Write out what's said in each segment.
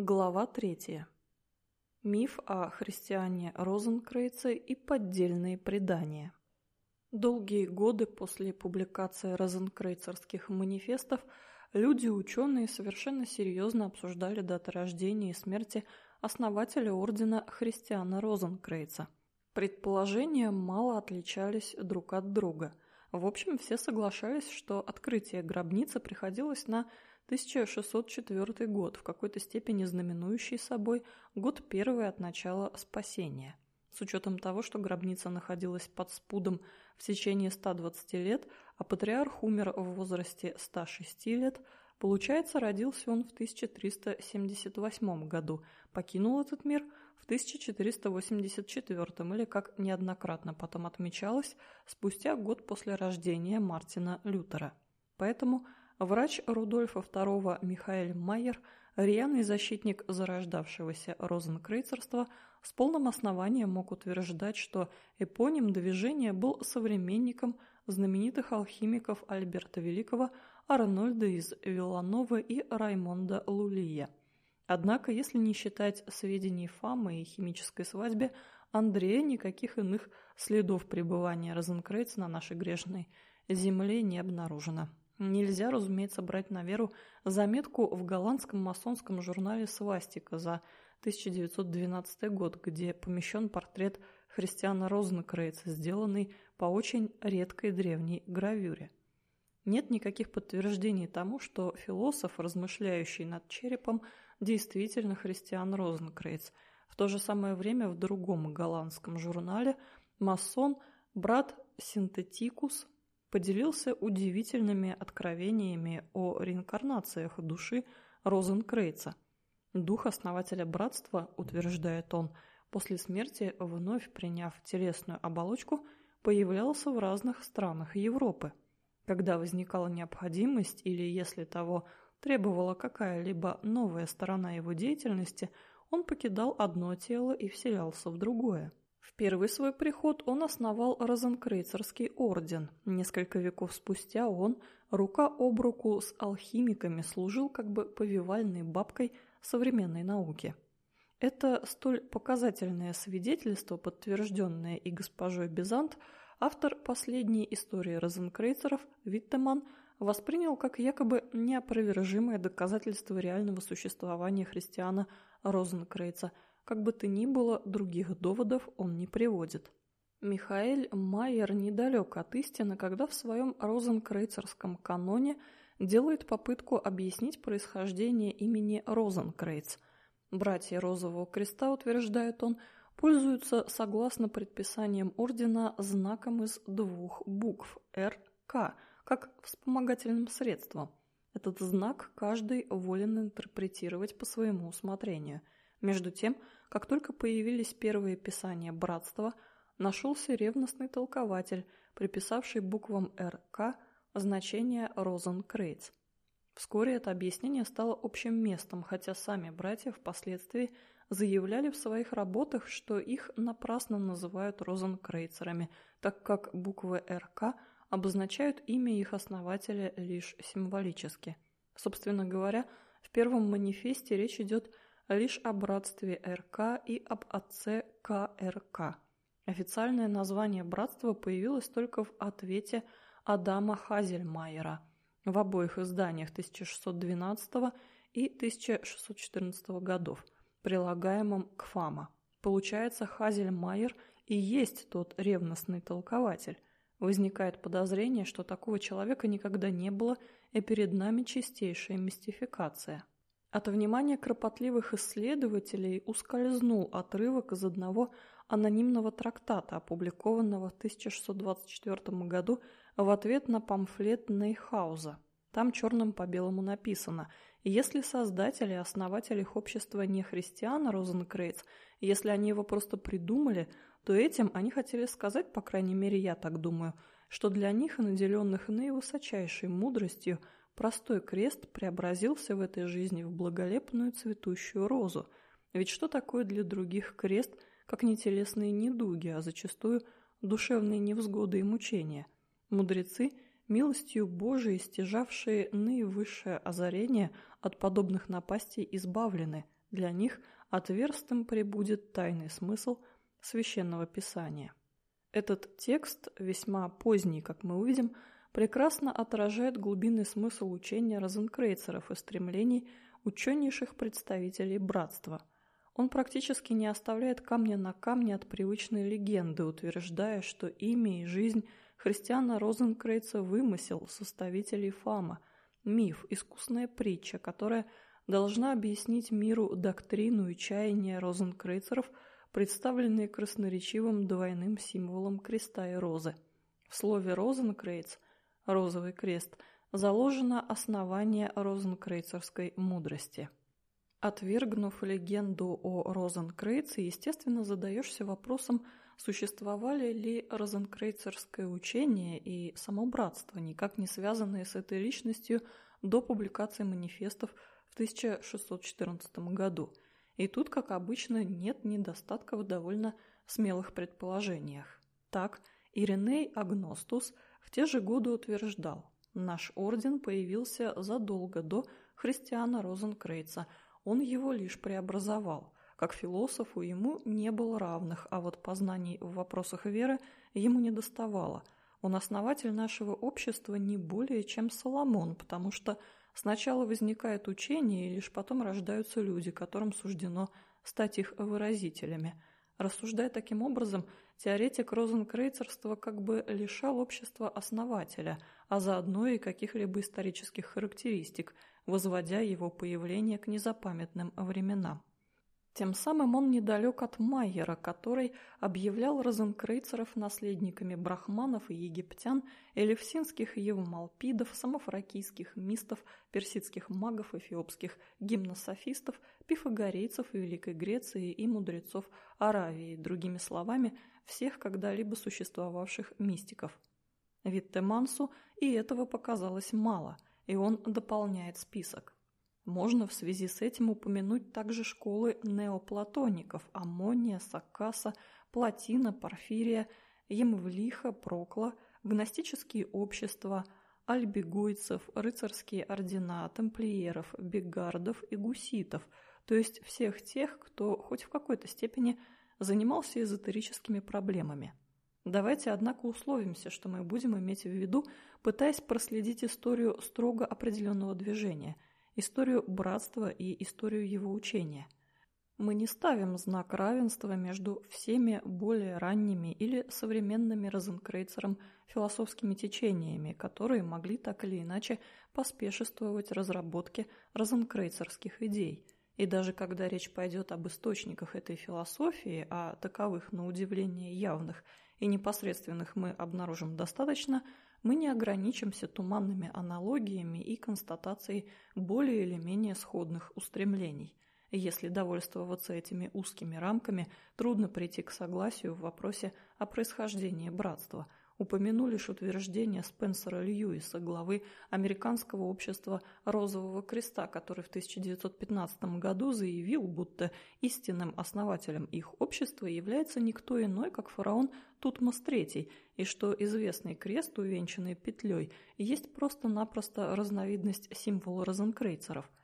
Глава третья. Миф о христиане Розенкрейце и поддельные предания. Долгие годы после публикации розенкрейцерских манифестов люди-ученые совершенно серьезно обсуждали даты рождения и смерти основателя ордена христиана Розенкрейца. Предположения мало отличались друг от друга. В общем, все соглашались, что открытие гробницы приходилось на 1604 год, в какой-то степени знаменующий собой год первый от начала спасения. С учетом того, что гробница находилась под спудом в течение 120 лет, а патриарх умер в возрасте 106 лет, получается, родился он в 1378 году, покинул этот мир в 1484 или, как неоднократно потом отмечалось, спустя год после рождения Мартина Лютера. Поэтому Врач Рудольфа II Михаэль Майер, рьяный защитник зарождавшегося розенкрейцерства, с полным основанием мог утверждать, что эпоним движения был современником знаменитых алхимиков Альберта Великого, Арнольда из Вилановы и Раймонда Лулия. Однако, если не считать сведений Фамы и химической свадьбе, Андрея никаких иных следов пребывания Розенкрейца на нашей грешной земле не обнаружено. Нельзя, разумеется, брать на веру заметку в голландском масонском журнале «Свастика» за 1912 год, где помещен портрет Христиана Розенкрейца, сделанный по очень редкой древней гравюре. Нет никаких подтверждений тому, что философ, размышляющий над черепом, действительно Христиан Розенкрейц. В то же самое время в другом голландском журнале масон брат Синтетикус поделился удивительными откровениями о реинкарнациях души Розенкрейца. Дух основателя братства, утверждает он, после смерти, вновь приняв телесную оболочку, появлялся в разных странах Европы. Когда возникала необходимость или, если того, требовала какая-либо новая сторона его деятельности, он покидал одно тело и вселялся в другое. В первый свой приход он основал Розенкрейцерский орден. Несколько веков спустя он, рука об руку с алхимиками, служил как бы повивальной бабкой современной науки. Это столь показательное свидетельство, подтвержденное и госпожой Бизант, автор последней истории Розенкрейцеров Виттеман воспринял как якобы неопровержимое доказательство реального существования христиана Розенкрейца – как бы то ни было, других доводов он не приводит. Михаэль Майер недалек от истины, когда в своем розенкрейцерском каноне делает попытку объяснить происхождение имени Розенкрейц. Братья Розового Креста, утверждает он, пользуются, согласно предписаниям ордена, знаком из двух букв «РК», как вспомогательным средством. Этот знак каждый волен интерпретировать по своему усмотрению. Между тем, как только появились первые писания братства, нашелся ревностный толкователь, приписавший буквам РК значение Розенкрейц. Вскоре это объяснение стало общим местом, хотя сами братья впоследствии заявляли в своих работах, что их напрасно называют розенкрейцерами, так как буквы РК обозначают имя их основателя лишь символически. Собственно говоря, в первом манифесте речь идет о лишь о братстве РК и об отце КРК. Официальное название братства появилось только в ответе Адама Хазельмайера в обоих изданиях 1612 и 1614 годов, прилагаемом к ФАМА. Получается, Хазельмайер и есть тот ревностный толкователь. Возникает подозрение, что такого человека никогда не было, и перед нами чистейшая мистификация. От внимания кропотливых исследователей ускользнул отрывок из одного анонимного трактата, опубликованного в 1624 году в ответ на памфлет Нейхауза. Там черным по белому написано «Если создатели и основатели их общества не христиана Розенкрейц, если они его просто придумали, то этим они хотели сказать, по крайней мере я так думаю, что для них, наделенных наивысочайшей мудростью, Простой крест преобразился в этой жизни в благолепную цветущую розу. Ведь что такое для других крест, как не телесные недуги, а зачастую душевные невзгоды и мучения? Мудрецы, милостью Божией, стяжавшие наивысшее озарение от подобных напастей, избавлены, Для них отверстым прибудет тайный смысл священного писания. Этот текст, весьма поздний, как мы увидим, прекрасно отражает глубинный смысл учения розенкрейцеров и стремлений ученейших представителей братства. Он практически не оставляет камня на камне от привычной легенды, утверждая, что имя и жизнь христиана Розенкрейца вымысел составителей Фама, миф, искусная притча, которая должна объяснить миру доктрину и чаяния розенкрейцеров, представленные красноречивым двойным символом креста и розы. В слове «розенкрейц» – розовый крест – заложено основание розенкрейцерской мудрости. Отвергнув легенду о Розенкрейце, естественно, задаешься вопросом, существовали ли розенкрейцерское учение и само братство, никак не связанные с этой личностью до публикации манифестов в 1614 году. И тут, как обычно, нет недостатка в довольно смелых предположениях. Так, Ириней Агностус в те же годы утверждал, Наш орден появился задолго до христиана Розенкрейца, он его лишь преобразовал. Как философу ему не было равных, а вот познаний в вопросах веры ему не доставало. Он основатель нашего общества не более, чем Соломон, потому что сначала возникает учение, и лишь потом рождаются люди, которым суждено стать их выразителями. Рассуждая таким образом, теоретик розенкрейцерства как бы лишал общества основателя, а заодно и каких-либо исторических характеристик, возводя его появление к незапамятным временам. Тем самым он недалек от Майера, который объявлял розенкрейцеров наследниками брахманов и египтян, элевсинских евмалпидов, самофракийских мистов, персидских магов, эфиопских гимнософистов, пифагорейцев Великой Греции и мудрецов Аравии, другими словами, всех когда-либо существовавших мистиков. Виттемансу и этого показалось мало, и он дополняет список. Можно в связи с этим упомянуть также школы неоплатоников Амония, Саккаса, Платина, Порфирия, Емвлиха, Прокла, гностические общества, альбегойцев, рыцарские ордена, тамплиеров, бегардов и гуситов, то есть всех тех, кто хоть в какой-то степени занимался эзотерическими проблемами. Давайте, однако, условимся, что мы будем иметь в виду, пытаясь проследить историю строго определенного движения – историю братства и историю его учения. Мы не ставим знак равенства между всеми более ранними или современными розенкрейцером философскими течениями, которые могли так или иначе поспешествовать разработке розенкрейцерских идей. И даже когда речь пойдет об источниках этой философии, а таковых, на удивление, явных и непосредственных мы обнаружим достаточно – мы не ограничимся туманными аналогиями и констатацией более или менее сходных устремлений. Если довольствоваться этими узкими рамками, трудно прийти к согласию в вопросе о происхождении братства – упомяну лишь утверждение Спенсера Льюиса, главы Американского общества Розового Креста, который в 1915 году заявил, будто истинным основателем их общества является никто иной, как фараон Тутмос III, и что известный крест, увенчанный петлей, есть просто-напросто разновидность символа розенкрейцеров –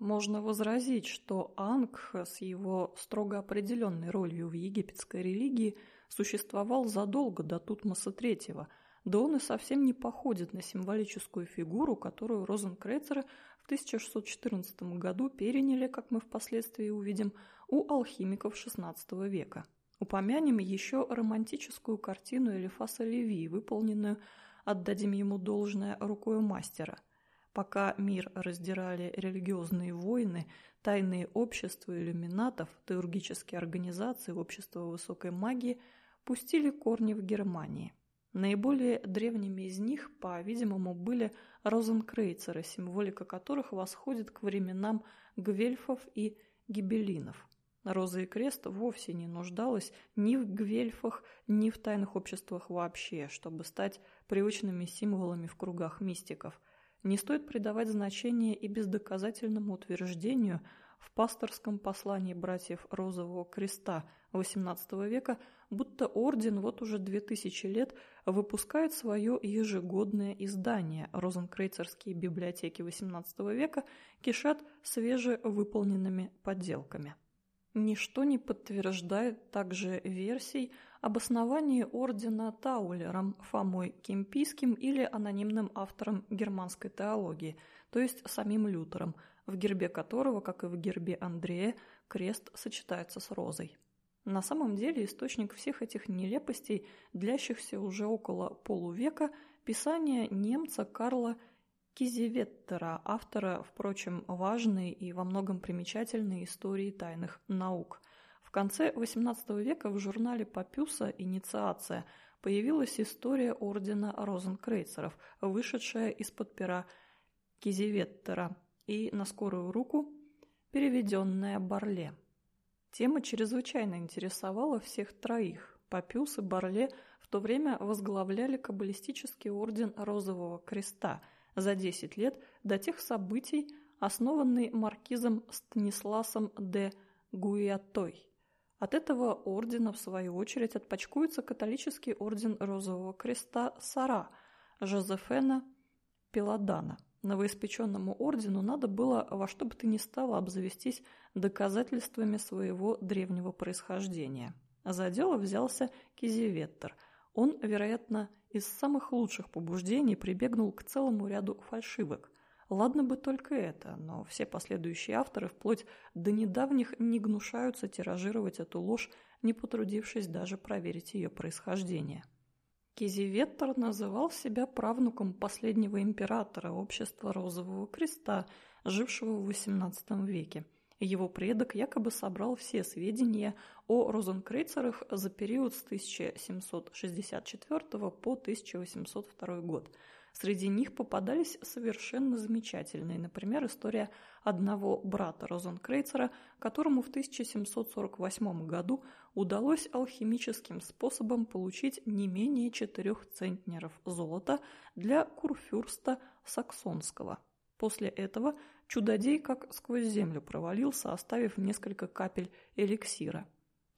можно возразить, что Ангх с его строго определенной ролью в египетской религии существовал задолго до Тутмоса III, да он и совсем не походит на символическую фигуру, которую Розенкрейцеры в 1614 году переняли, как мы впоследствии увидим, у алхимиков XVI века. Упомянем еще романтическую картину Элифаса Леви, выполненную, отдадим ему должное, рукой мастера – Пока мир раздирали религиозные войны, тайные общества иллюминатов, теургические организации, общества высокой магии пустили корни в Германии. Наиболее древними из них, по-видимому, были розенкрейцеры, символика которых восходит к временам гвельфов и гибелинов. Роза и крест вовсе не нуждалась ни в гвельфах, ни в тайных обществах вообще, чтобы стать привычными символами в кругах мистиков – не стоит придавать значение и бездоказательному утверждению, в пасторском послании братьев Розового Креста XVIII века, будто орден вот уже две тысячи лет выпускает свое ежегодное издание. Розенкрейцерские библиотеки XVIII века кишат свежевыполненными подделками. Ничто не подтверждает также версий об основании ордена Таулером, Фомой Кемпийским или анонимным автором германской теологии, то есть самим Лютером, в гербе которого, как и в гербе Андрея, крест сочетается с розой. На самом деле источник всех этих нелепостей, длящихся уже около полувека, писание немца Карла Кизеветтера, автора, впрочем, важной и во многом примечательной истории тайных наук. В конце XVIII века в журнале Папюса «Инициация» появилась история ордена розенкрейцеров, вышедшая из-под пера Кизеветтера и на скорую руку переведенная Барле. Тема чрезвычайно интересовала всех троих. Папюс и Барле в то время возглавляли каббалистический орден Розового Креста – за 10 лет до тех событий, основанный маркизом Станисласом де Гуятой. От этого ордена, в свою очередь, отпочкуется католический орден Розового Креста Сара Жозефена Пеладана. Новоиспеченному ордену надо было во что бы то ни стало обзавестись доказательствами своего древнего происхождения. За дело взялся Кизеветтер. Он, вероятно, из самых лучших побуждений прибегнул к целому ряду фальшивок. Ладно бы только это, но все последующие авторы вплоть до недавних не гнушаются тиражировать эту ложь, не потрудившись даже проверить ее происхождение. Кизиветтер называл себя правнуком последнего императора общества Розового Креста, жившего в XVIII веке – его предок якобы собрал все сведения о розенкрейцерах за период с 1764 по 1802 год. Среди них попадались совершенно замечательные, например, история одного брата Розенкрейцера, которому в 1748 году удалось алхимическим способом получить не менее четырех центнеров золота для курфюрста Саксонского. После этого Чудодей как сквозь землю провалился, оставив несколько капель эликсира.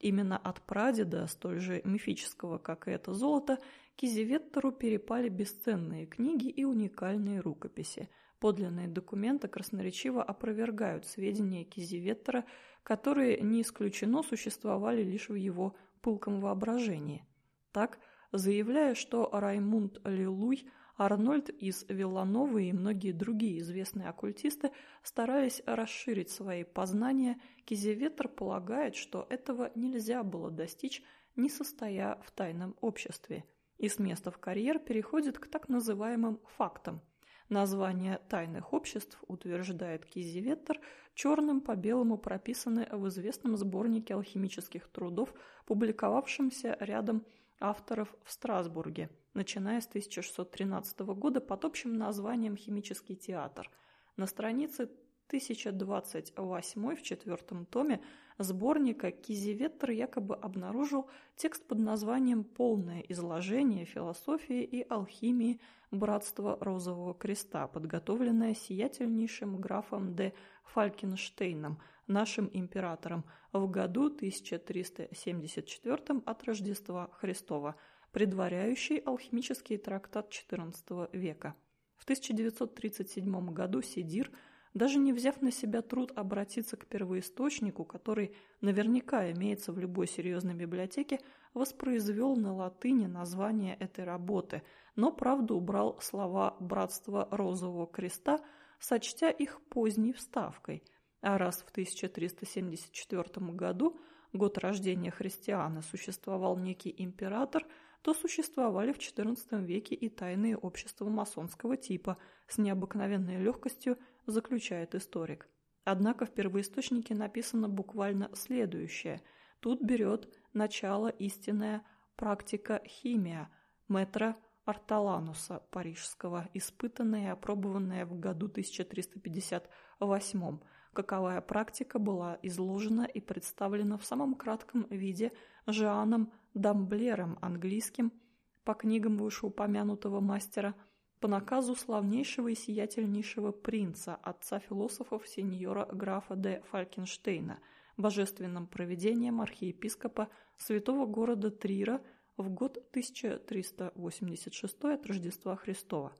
Именно от прадеда, столь же мифического, как и это золото, Кизеветтеру перепали бесценные книги и уникальные рукописи. Подлинные документы красноречиво опровергают сведения Кизеветтера, которые, не исключено, существовали лишь в его пылком воображении. Так, заявляя, что Раймунд Лилуй – Арнольд из Виллановы и многие другие известные оккультисты старались расширить свои познания, Кизеветр полагает, что этого нельзя было достичь, не состоя в тайном обществе, и с места в карьер переходит к так называемым фактам. Названия тайных обществ, утверждает Кизеветтер, черным по белому прописаны в известном сборнике алхимических трудов, публиковавшемся рядом авторов в Страсбурге, начиная с 1613 года под общим названием «Химический театр». На странице 1028 в четвертом томе сборника Кизиветтер якобы обнаружил текст под названием «Полное изложение философии и алхимии Братства Розового Креста», подготовленное сиятельнейшим графом де Фалькенштейном, нашим императором, в году 1374 от Рождества Христова, предваряющий алхимический трактат XIV века. В 1937 году Сидир – даже не взяв на себя труд обратиться к первоисточнику, который наверняка имеется в любой серьезной библиотеке, воспроизвел на латыни название этой работы, но, правда, убрал слова «братство розового креста», сочтя их поздней вставкой. А раз в 1374 году, год рождения христиана, существовал некий император, то существовали в XIV веке и тайные общества масонского типа с необыкновенной легкостью – заключает историк. Однако в первоисточнике написано буквально следующее. Тут берет начало истинная практика химия метра Арталануса парижского, испытанная и опробованная в году 1358 каковая практика была изложена и представлена в самом кратком виде Жаном Дамблером английским по книгам вышеупомянутого мастера – по наказу славнейшего и сиятельнейшего принца, отца философов сеньора графа де Фалькенштейна, божественным провидением архиепископа святого города Трира в год 1386 от Рождества Христова.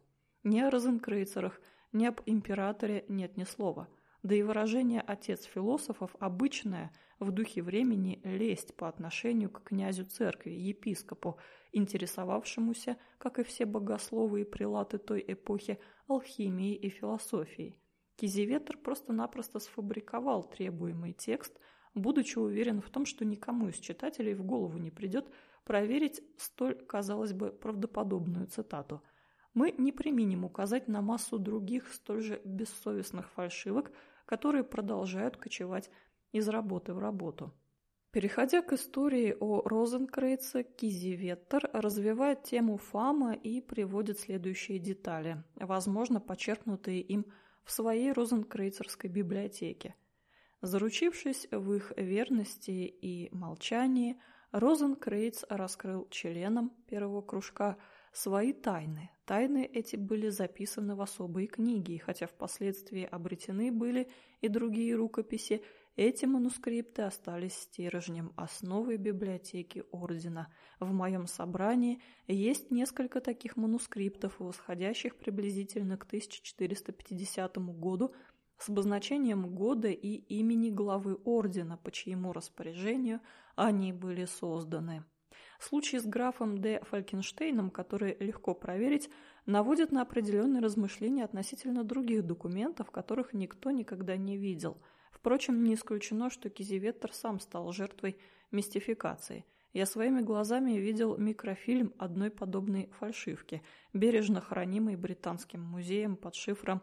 Ни о розенкрейцерах, ни об императоре нет ни слова – да и выражение «отец философов» обычное в духе времени лесть по отношению к князю церкви, епископу, интересовавшемуся, как и все богословы и прилаты той эпохи, алхимией и философией. Кизеветр просто-напросто сфабриковал требуемый текст, будучи уверен в том, что никому из читателей в голову не придет проверить столь, казалось бы, правдоподобную цитату – мы не применим указать на массу других столь же бессовестных фальшивок, которые продолжают кочевать из работы в работу. Переходя к истории о Розенкрейце, Кизиветтер развивает тему Фама и приводит следующие детали, возможно, почерпнутые им в своей розенкрейцерской библиотеке. Заручившись в их верности и молчании, Розенкрейц раскрыл членам первого кружка свои тайны, Тайны эти были записаны в особые книги, и хотя впоследствии обретены были и другие рукописи, эти манускрипты остались стержнем основы библиотеки Ордена. В моем собрании есть несколько таких манускриптов, восходящих приблизительно к 1450 году, с обозначением года и имени главы Ордена, по чьему распоряжению они были созданы. Случай с графом Д. Фалькенштейном, который легко проверить, наводит на определенные размышления относительно других документов, которых никто никогда не видел. Впрочем, не исключено, что Кизиветтер сам стал жертвой мистификации. Я своими глазами видел микрофильм одной подобной фальшивки, бережно хранимый Британским музеем под шифром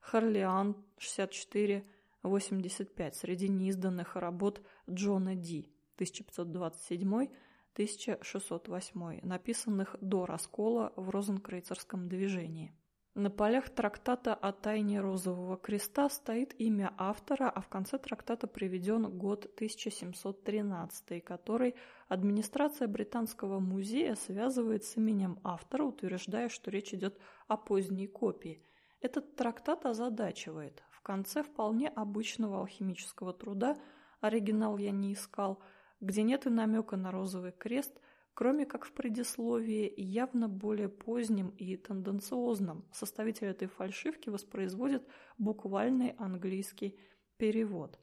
«Харлиан 6485» среди неизданных работ Джона Ди 1527 1608, написанных до раскола в розенкрейцерском движении. На полях трактата о тайне Розового Креста стоит имя автора, а в конце трактата приведен год 1713, который администрация Британского музея связывает с именем автора, утверждая, что речь идет о поздней копии. Этот трактат озадачивает. В конце вполне обычного алхимического труда, оригинал я не искал – где нет и намека на розовый крест, кроме как в предисловии явно более поздним и тенденциозным. Составитель этой фальшивки воспроизводит буквальный английский перевод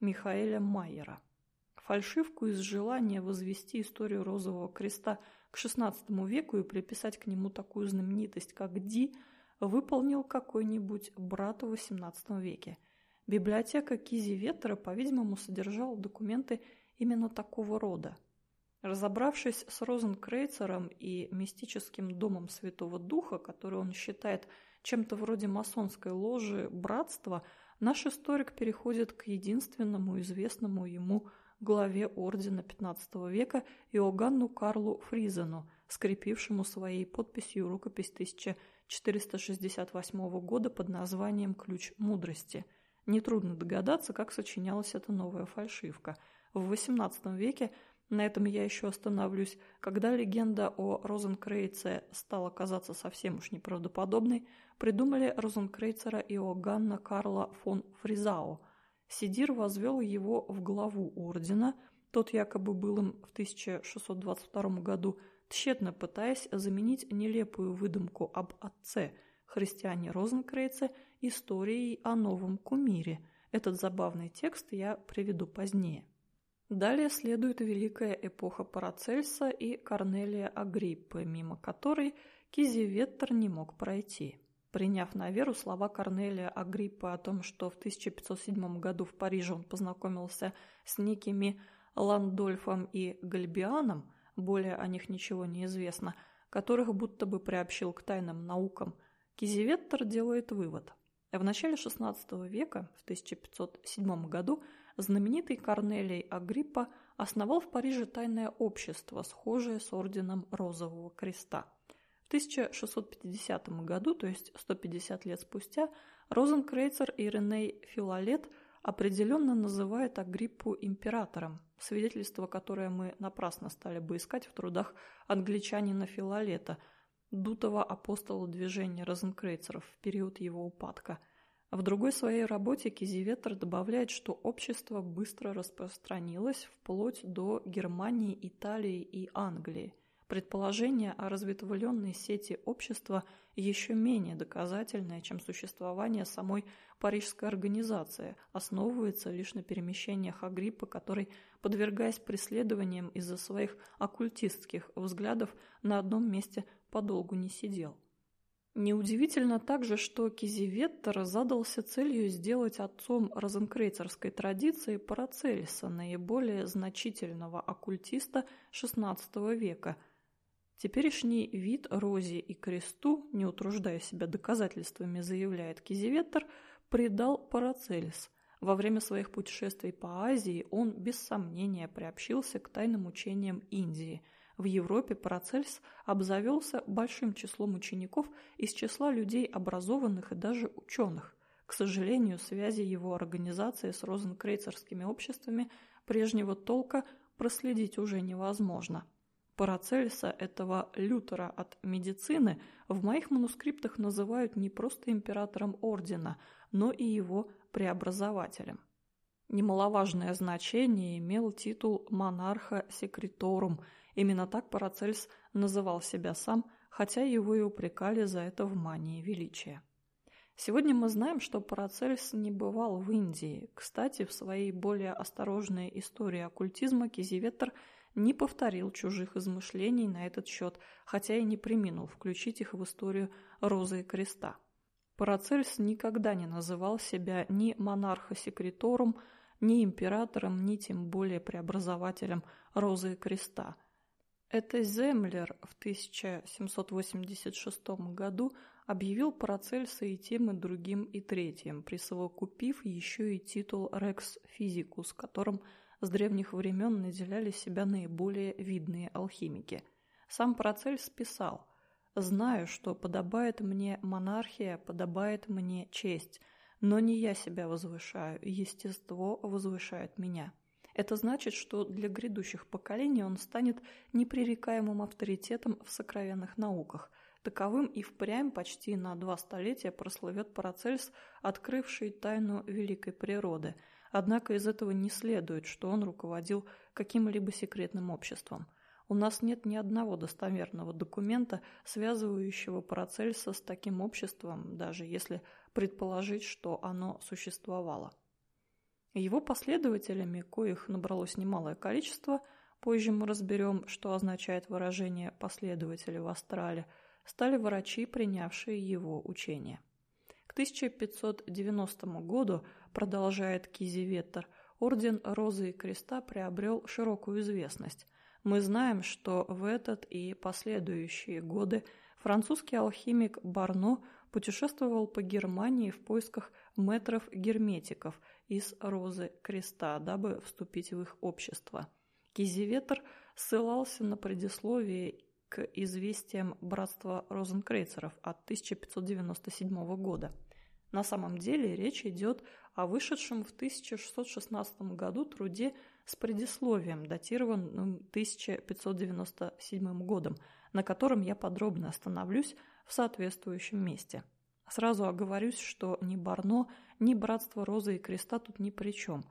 Михаэля Майера. Фальшивку из желания возвести историю розового креста к XVI веку и приписать к нему такую знаменитость, как Ди, выполнил какой-нибудь брат в XVIII веке. Библиотека Кизи Ветера, по-видимому, содержала документы именно такого рода. Разобравшись с Розенкрейцером и мистическим домом Святого Духа, который он считает чем-то вроде масонской ложи братства, наш историк переходит к единственному известному ему главе ордена XV века Иоганну Карлу Фризену, скрепившему своей подписью рукопись 1468 года под названием «Ключ мудрости». Нетрудно догадаться, как сочинялась эта новая фальшивка – в XVIII веке, на этом я еще остановлюсь, когда легенда о Розенкрейце стала казаться совсем уж неправдоподобной, придумали Розенкрейцера Иоганна Карла фон Фризао. Сидир возвел его в главу ордена, тот якобы был им в 1622 году, тщетно пытаясь заменить нелепую выдумку об отце христиане Розенкрейце историей о новом кумире. Этот забавный текст я приведу позднее. Далее следует великая эпоха Парацельса и Корнелия Агриппы, мимо которой Кизиветтер не мог пройти. Приняв на веру слова Корнелия Агриппы о том, что в 1507 году в Париже он познакомился с некими Ландольфом и Гальбианом, более о них ничего не известно, которых будто бы приобщил к тайным наукам, Кизиветтер делает вывод. В начале XVI века, в 1507 году, знаменитый Корнелий Агриппа основал в Париже тайное общество, схожее с орденом Розового Креста. В 1650 году, то есть 150 лет спустя, Розенкрейцер и Реней Филолет определенно называют Агриппу императором, свидетельство, которое мы напрасно стали бы искать в трудах англичанина Филолета. дутого апостола движения розенкрейцеров в период его упадка. В другой своей работе Кизиветтер добавляет, что общество быстро распространилось вплоть до Германии, Италии и Англии – Предположение о разветвленной сети общества еще менее доказательное, чем существование самой Парижской организации, основывается лишь на перемещениях Агриппа, который, подвергаясь преследованиям из-за своих оккультистских взглядов, на одном месте подолгу не сидел. Неудивительно также, что Кизиветтер задался целью сделать отцом розенкрейцерской традиции Парацельса, наиболее значительного оккультиста XVI века – Теперешний вид Розе и Кресту, не утруждая себя доказательствами, заявляет Кизиветтер, предал Парацельс. Во время своих путешествий по Азии он без сомнения приобщился к тайным учениям Индии. В Европе Парацельс обзавелся большим числом учеников из числа людей образованных и даже ученых. К сожалению, связи его организации с розенкрейцерскими обществами прежнего толка проследить уже невозможно. Парацельса, этого Лютера от медицины, в моих манускриптах называют не просто императором ордена, но и его преобразователем. Немаловажное значение имел титул монарха секреторум. Именно так Парацельс называл себя сам, хотя его и упрекали за это в мании величия. Сегодня мы знаем, что Парацельс не бывал в Индии. Кстати, в своей более осторожной истории оккультизма Кизиветтер – не повторил чужих измышлений на этот счет, хотя и не приминул включить их в историю Розы и Креста. Парацельс никогда не называл себя ни монархосекретором, ни императором, ни тем более преобразователем Розы и Креста. Это Землер в 1786 году объявил Парацельса и тем, и другим, и третьим, присовокупив еще и титул «Рекс Физикус», которым – с древних времен наделяли себя наиболее видные алхимики. Сам Парацельс писал «Знаю, что подобает мне монархия, подобает мне честь, но не я себя возвышаю, естество возвышает меня». Это значит, что для грядущих поколений он станет непререкаемым авторитетом в сокровенных науках. Таковым и впрямь почти на два столетия прослывет Парацельс, открывший тайну великой природы – Однако из этого не следует, что он руководил каким-либо секретным обществом. У нас нет ни одного достоверного документа, связывающего Парацельса с таким обществом, даже если предположить, что оно существовало. Его последователями, коих набралось немалое количество, позже мы разберем, что означает выражение «последователи в астрале», стали врачи, принявшие его учение. К 1590 году продолжает Кизиветтер, орден Розы и Креста приобрел широкую известность. Мы знаем, что в этот и последующие годы французский алхимик Барно путешествовал по Германии в поисках метров-герметиков из Розы Креста, дабы вступить в их общество. Кизиветер ссылался на предисловие к известиям братства розенкрейцеров от 1597 года. На самом деле речь идет о вышедшем в 1616 году труде с предисловием, датированным 1597 годом, на котором я подробно остановлюсь в соответствующем месте. Сразу оговорюсь, что ни Барно, ни Братство Розы и Креста тут ни при чем.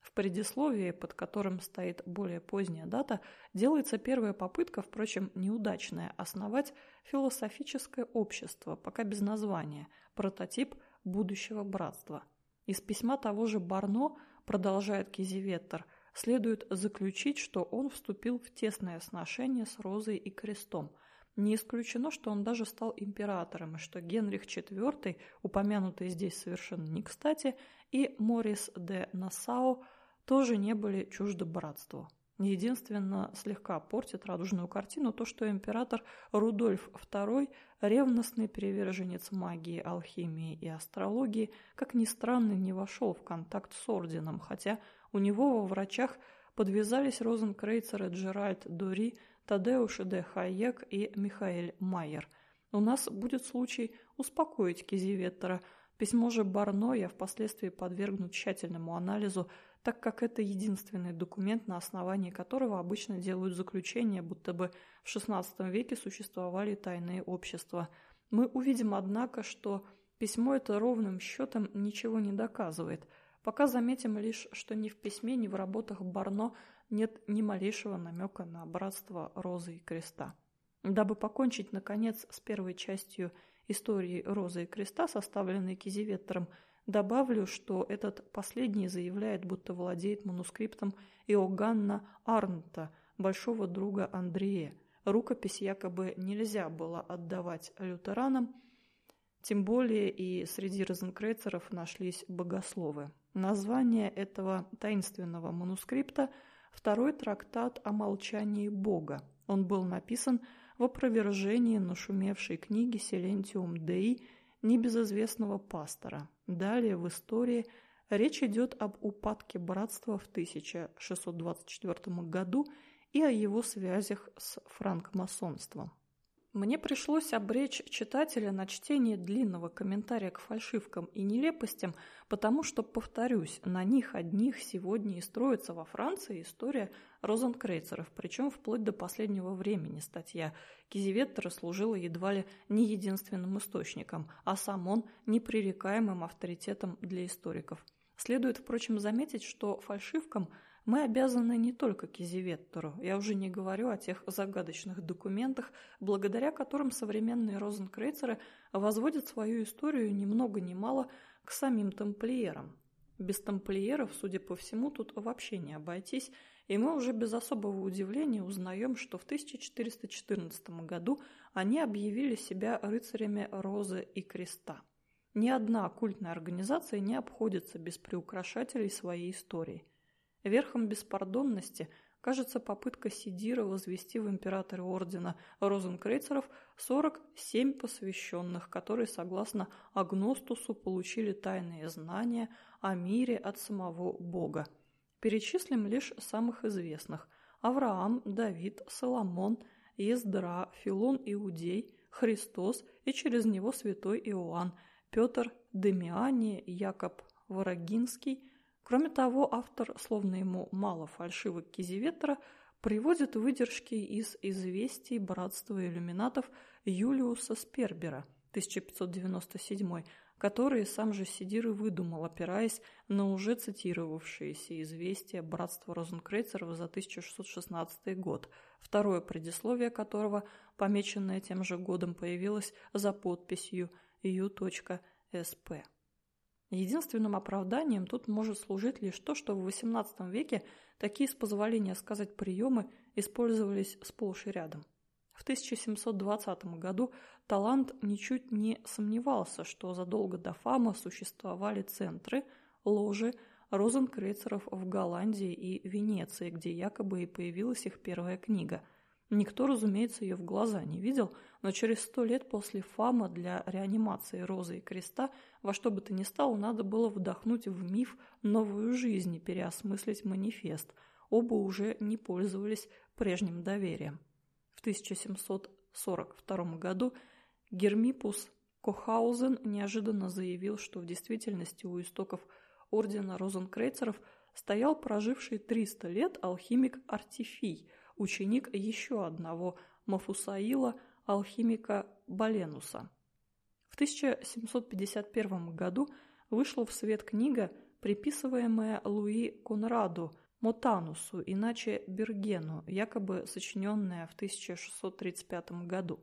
В предисловии, под которым стоит более поздняя дата, делается первая попытка, впрочем, неудачная, основать философическое общество, пока без названия, прототип будущего братства – из письма того же Барно, продолжает Кизиветтер, следует заключить, что он вступил в тесное сношение с Розой и Крестом. Не исключено, что он даже стал императором, и что Генрих IV, упомянутый здесь совершенно не кстати, и Морис де Нассау тоже не были чужды братству. Единственно, слегка портит радужную картину то, что император Рудольф II, ревностный приверженец магии, алхимии и астрологии, как ни странно, не вошел в контакт с орденом, хотя у него во врачах подвязались розенкрейцеры Джеральд Дори, Тадеуш де Хайек и Михаэль Майер. У нас будет случай успокоить Кизиветтера. Письмо же Барно я впоследствии подвергну тщательному анализу, так как это единственный документ, на основании которого обычно делают заключение, будто бы в XVI веке существовали тайные общества. Мы увидим, однако, что письмо это ровным счетом ничего не доказывает. Пока заметим лишь, что ни в письме, ни в работах Барно нет ни малейшего намека на братство Розы и Креста. Дабы покончить, наконец, с первой частью истории Розы и Креста, составленной Кизеветтером, Добавлю, что этот последний заявляет, будто владеет манускриптом Иоганна Арнта, большого друга Андрея. Рукопись якобы нельзя было отдавать лютеранам, тем более и среди розенкрейцеров нашлись богословы. Название этого таинственного манускрипта – второй трактат о молчании Бога. Он был написан в опровержении нашумевшей книги «Селентиум Деи» небезызвестного пастора. Далее в истории речь идет об упадке братства в 1624 году и о его связях с франкмасонством. Мне пришлось обречь читателя на чтение длинного комментария к фальшивкам и нелепостям, потому что, повторюсь, на них одних сегодня и строится во Франции история розенкрейцеров, причем вплоть до последнего времени статья Кизеветтера служила едва ли не единственным источником, а сам он непререкаемым авторитетом для историков. Следует, впрочем, заметить, что фальшивкам – мы обязаны не только Кизеветтеру, я уже не говорю о тех загадочных документах, благодаря которым современные розенкрейцеры возводят свою историю ни много ни мало к самим тамплиерам. Без тамплиеров, судя по всему, тут вообще не обойтись, и мы уже без особого удивления узнаем, что в 1414 году они объявили себя рыцарями Розы и Креста. Ни одна оккультная организация не обходится без приукрашателей своей истории. Верхом беспардонности кажется попытка Сидира возвести в императоры ордена розенкрейцеров 47 посвященных, которые, согласно Агностусу, получили тайные знания о мире от самого Бога. Перечислим лишь самых известных – Авраам, Давид, Соломон, Ездра, Филон Иудей, Христос и через него святой Иоанн, Петр Демиани, Якоб Ворогинский – Кроме того, автор, словно ему мало фальшивок Кизеветтера, приводит выдержки из «Известий братства иллюминатов» Юлиуса Спербера 1597 которые сам же Сидир и выдумал, опираясь на уже цитировавшиеся известия братства Розенкрейцеров за 1616 год, второе предисловие которого, помеченное тем же годом, появилось за подписью «Ю.СП». Единственным оправданием тут может служить лишь то, что в XVIII веке такие, с позволения сказать, приемы использовались сплошь и рядом. В 1720 году Талант ничуть не сомневался, что задолго до Фама существовали центры, ложи розенкрейцеров в Голландии и Венеции, где якобы и появилась их первая книга – Никто, разумеется, ее в глаза не видел, но через сто лет после ФАМа для реанимации Розы и Креста во что бы то ни стало надо было вдохнуть в миф новую жизнь и переосмыслить манифест. Оба уже не пользовались прежним доверием. В 1742 году Гермипус Кохаузен неожиданно заявил, что в действительности у истоков ордена розенкрейцеров стоял проживший 300 лет алхимик Артифий – ученик еще одного Мафусаила, алхимика Баленуса. В 1751 году вышла в свет книга, приписываемая Луи Конраду Мотанусу, иначе Бергену, якобы сочиненная в 1635 году.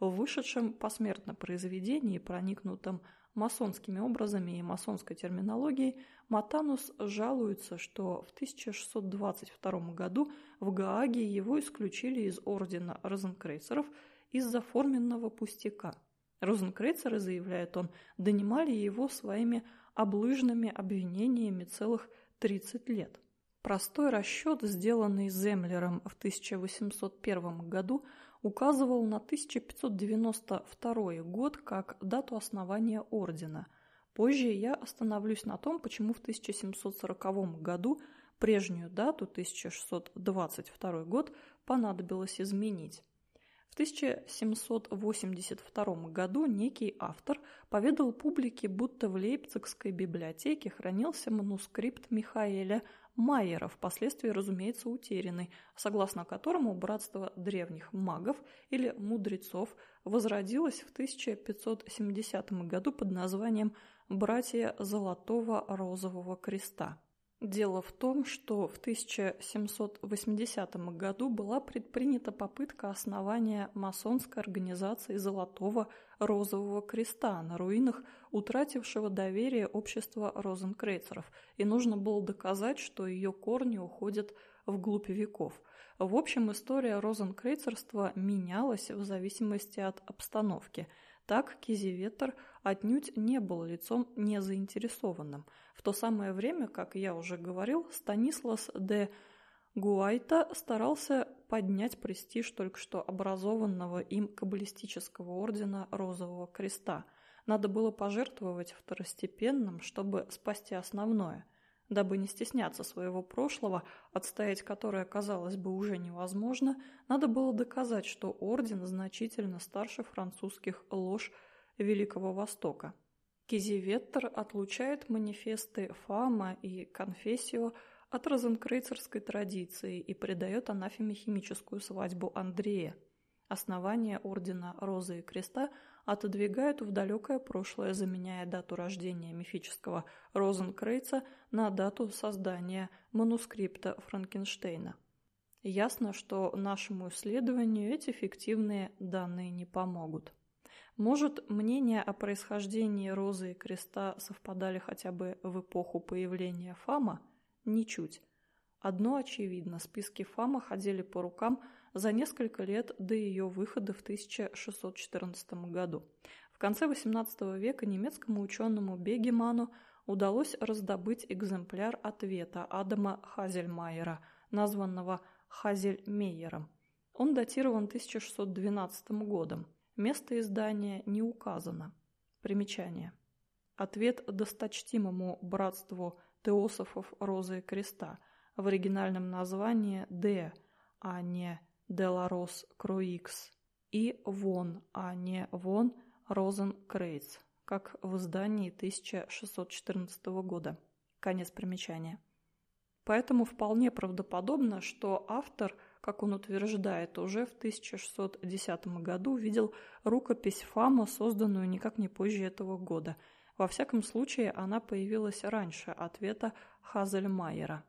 В вышедшем посмертно произведении, проникнутом масонскими образами и масонской терминологией, Матанус жалуется, что в 1622 году в Гааге его исключили из ордена розенкрейцеров из-за форменного пустяка. Розенкрейцеры, заявляет он, донимали его своими облыжными обвинениями целых 30 лет. Простой расчет, сделанный Землером в 1801 году, указывал на 1592 год как дату основания ордена. Позже я остановлюсь на том, почему в 1740 году прежнюю дату, 1622 год, понадобилось изменить. В 1782 году некий автор поведал публике, будто в Лейпцигской библиотеке хранился манускрипт Михаэля Майера, впоследствии, разумеется, утерянный, согласно которому братство древних магов или мудрецов возродилось в 1570 году под названием «Братья Золотого Розового Креста». Дело в том, что в 1780 году была предпринята попытка основания масонской организации Золотого Розового Креста на руинах утратившего доверие общества розенкрейцеров, и нужно было доказать, что ее корни уходят вглубь веков. В общем, история розенкрейцерства менялась в зависимости от обстановки. Так Кизиветер отнюдь не был лицом незаинтересованным – в то самое время, как я уже говорил, Станислас де Гуайта старался поднять престиж только что образованного им каббалистического ордена Розового Креста. Надо было пожертвовать второстепенным, чтобы спасти основное. Дабы не стесняться своего прошлого, отстоять которое, казалось бы, уже невозможно, надо было доказать, что орден значительно старше французских лож Великого Востока. Кизиветтер отлучает манифесты Фама и Конфессио от розенкрейцерской традиции и придает анафеме химическую свадьбу Андрея. Основание Ордена Розы и Креста отодвигают в далекое прошлое, заменяя дату рождения мифического Розенкрейца на дату создания манускрипта Франкенштейна. Ясно, что нашему исследованию эти фиктивные данные не помогут. Может, мнения о происхождении розы и креста совпадали хотя бы в эпоху появления Фама? Ничуть. Одно очевидно, списки Фама ходили по рукам за несколько лет до ее выхода в 1614 году. В конце XVIII века немецкому ученому Бегеману удалось раздобыть экземпляр ответа Адама Хазельмайера, названного Хазельмейером. Он датирован 1612 годом. Место издания не указано. Примечание. Ответ досточтимому братству теософов Розы Креста в оригинальном названии «Д», а не «Деларос Круикс» и «Вон», а не «Вон Розенкрейц», как в издании 1614 года. Конец примечания. Поэтому вполне правдоподобно, что автор – как он утверждает, уже в 1610 году видел рукопись Фама, созданную никак не позже этого года. Во всяком случае, она появилась раньше ответа Хазельмайера.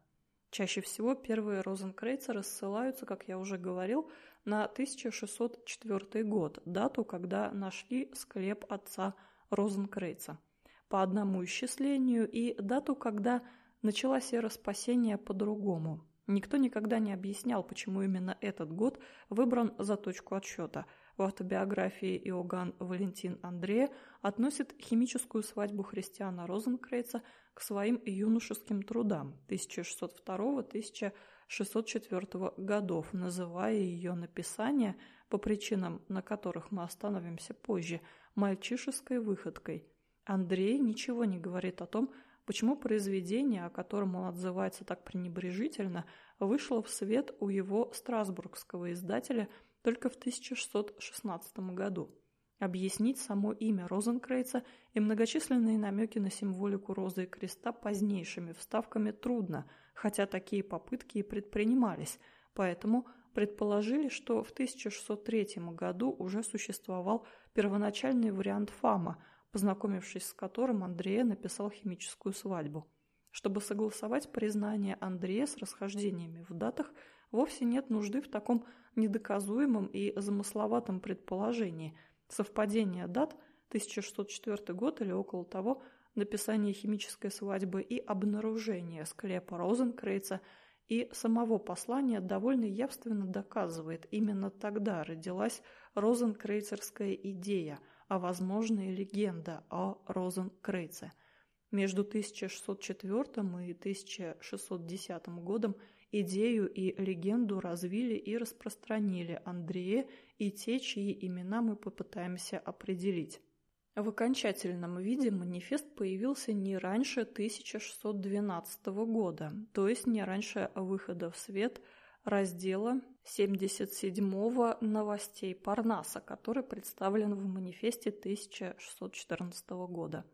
Чаще всего первые розенкрейцеры ссылаются, как я уже говорил, на 1604 год, дату, когда нашли склеп отца Розенкрейца. По одному исчислению и дату, когда началась эра спасения по-другому – Никто никогда не объяснял, почему именно этот год выбран за точку отсчета. В автобиографии Иоганн Валентин Андрея относит химическую свадьбу христиана Розенкрейца к своим юношеским трудам 1602-1604 годов, называя ее написание, по причинам, на которых мы остановимся позже, мальчишеской выходкой. Андрей ничего не говорит о том, почему произведение, о котором он отзывается так пренебрежительно, вышло в свет у его страсбургского издателя только в 1616 году. Объяснить само имя Розенкрейца и многочисленные намеки на символику розы и креста позднейшими вставками трудно, хотя такие попытки и предпринимались, поэтому предположили, что в 1603 году уже существовал первоначальный вариант Фама – познакомившись с которым Андрея написал химическую свадьбу. Чтобы согласовать признание Андрея с расхождениями в датах, вовсе нет нужды в таком недоказуемом и замысловатом предположении. Совпадение дат 1604 год или около того, написание химической свадьбы и обнаружение склепа Розенкрейца и самого послания довольно явственно доказывает, именно тогда родилась розенкрейцерская идея – а возможно и легенда о Розенкрейце. Между 1604 и 1610 годом идею и легенду развили и распространили Андрея и те, чьи имена мы попытаемся определить. В окончательном виде манифест появился не раньше 1612 года, то есть не раньше выхода в свет раздела 77 «Новостей Парнаса», который представлен в манифесте 1614 года.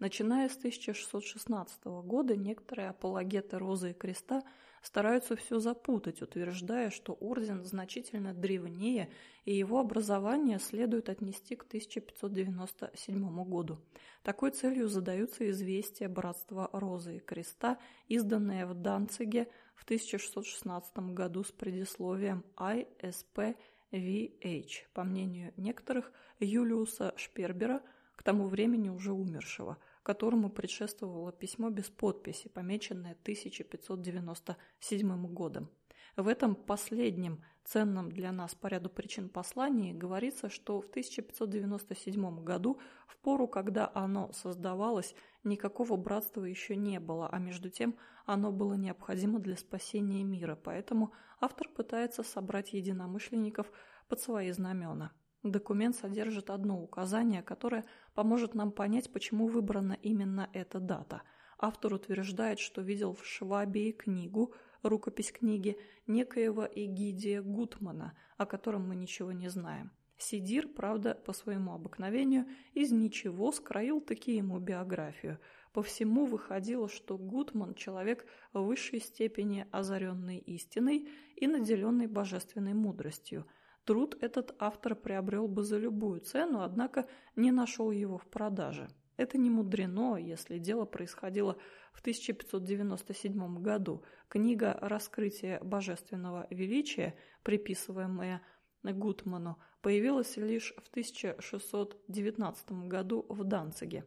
Начиная с 1616 года некоторые апологеты Розы и Креста стараются все запутать, утверждая, что орден значительно древнее и его образование следует отнести к 1597 году. Такой целью задаются известия Братства Розы и Креста, изданные в Данциге в 1616 году с предисловием ISP VH, по мнению некоторых, Юлиуса Шпербера – к тому времени уже умершего, которому предшествовало письмо без подписи, помеченное 1597 годом. В этом последнем, ценном для нас по ряду причин послании, говорится, что в 1597 году, в пору, когда оно создавалось, никакого братства еще не было, а между тем оно было необходимо для спасения мира, поэтому автор пытается собрать единомышленников под свои знамена. Документ содержит одно указание, которое поможет нам понять, почему выбрана именно эта дата. Автор утверждает, что видел в Швабии книгу, рукопись книги, некоего Эгидия Гутмана, о котором мы ничего не знаем. Сидир, правда, по своему обыкновению, из ничего скроил таки ему биографию. По всему выходило, что Гутман – человек в высшей степени озаренный истиной и наделенный божественной мудростью – Труд этот автор приобрел бы за любую цену, однако не нашел его в продаже. Это не мудрено, если дело происходило в 1597 году. Книга «Раскрытие божественного величия», приписываемая Гутману, появилась лишь в 1619 году в Данциге.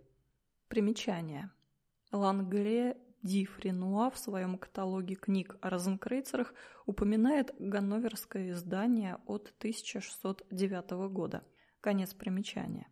Примечание. Лангле Ди Френуа в своем каталоге книг о розенкрейцерах упоминает ганноверское издание от 1609 года. Конец примечания.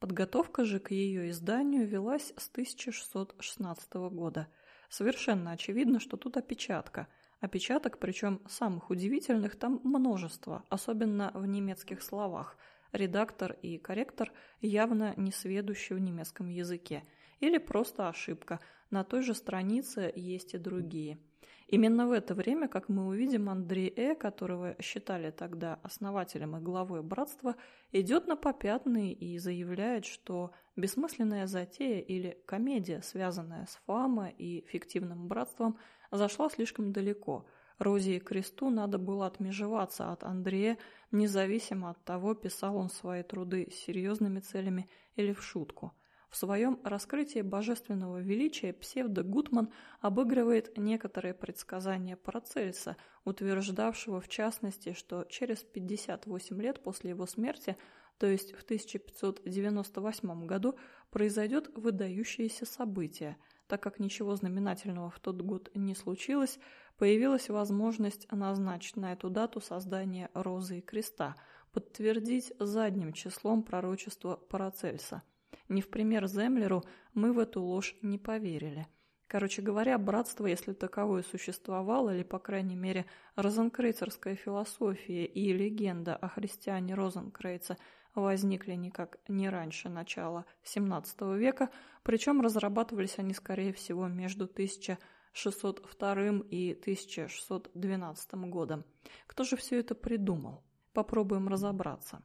Подготовка же к ее изданию велась с 1616 года. Совершенно очевидно, что тут опечатка. Опечаток, причем самых удивительных, там множество, особенно в немецких словах. Редактор и корректор явно не сведущие в немецком языке. Или просто ошибка – на той же странице есть и другие. Именно в это время, как мы увидим, Андрей Э, которого считали тогда основателем и главой братства, идет на попятный и заявляет, что бессмысленная затея или комедия, связанная с Фама и фиктивным братством, зашла слишком далеко. Розе и Кресту надо было отмежеваться от Андрея, независимо от того, писал он свои труды с серьезными целями или в шутку – в своем раскрытии божественного величия псевдо-Гутман обыгрывает некоторые предсказания Парацельса, утверждавшего в частности, что через 58 лет после его смерти, то есть в 1598 году, произойдет выдающееся событие. Так как ничего знаменательного в тот год не случилось, появилась возможность назначить на эту дату создание Розы и Креста, подтвердить задним числом пророчество Парацельса – не в пример Землеру мы в эту ложь не поверили. Короче говоря, братство, если таковое существовало, или, по крайней мере, розенкрейцерская философия и легенда о христиане Розенкрейца возникли никак не раньше начала XVII века, причем разрабатывались они, скорее всего, между 1602 и 1612 годом. Кто же все это придумал? Попробуем разобраться.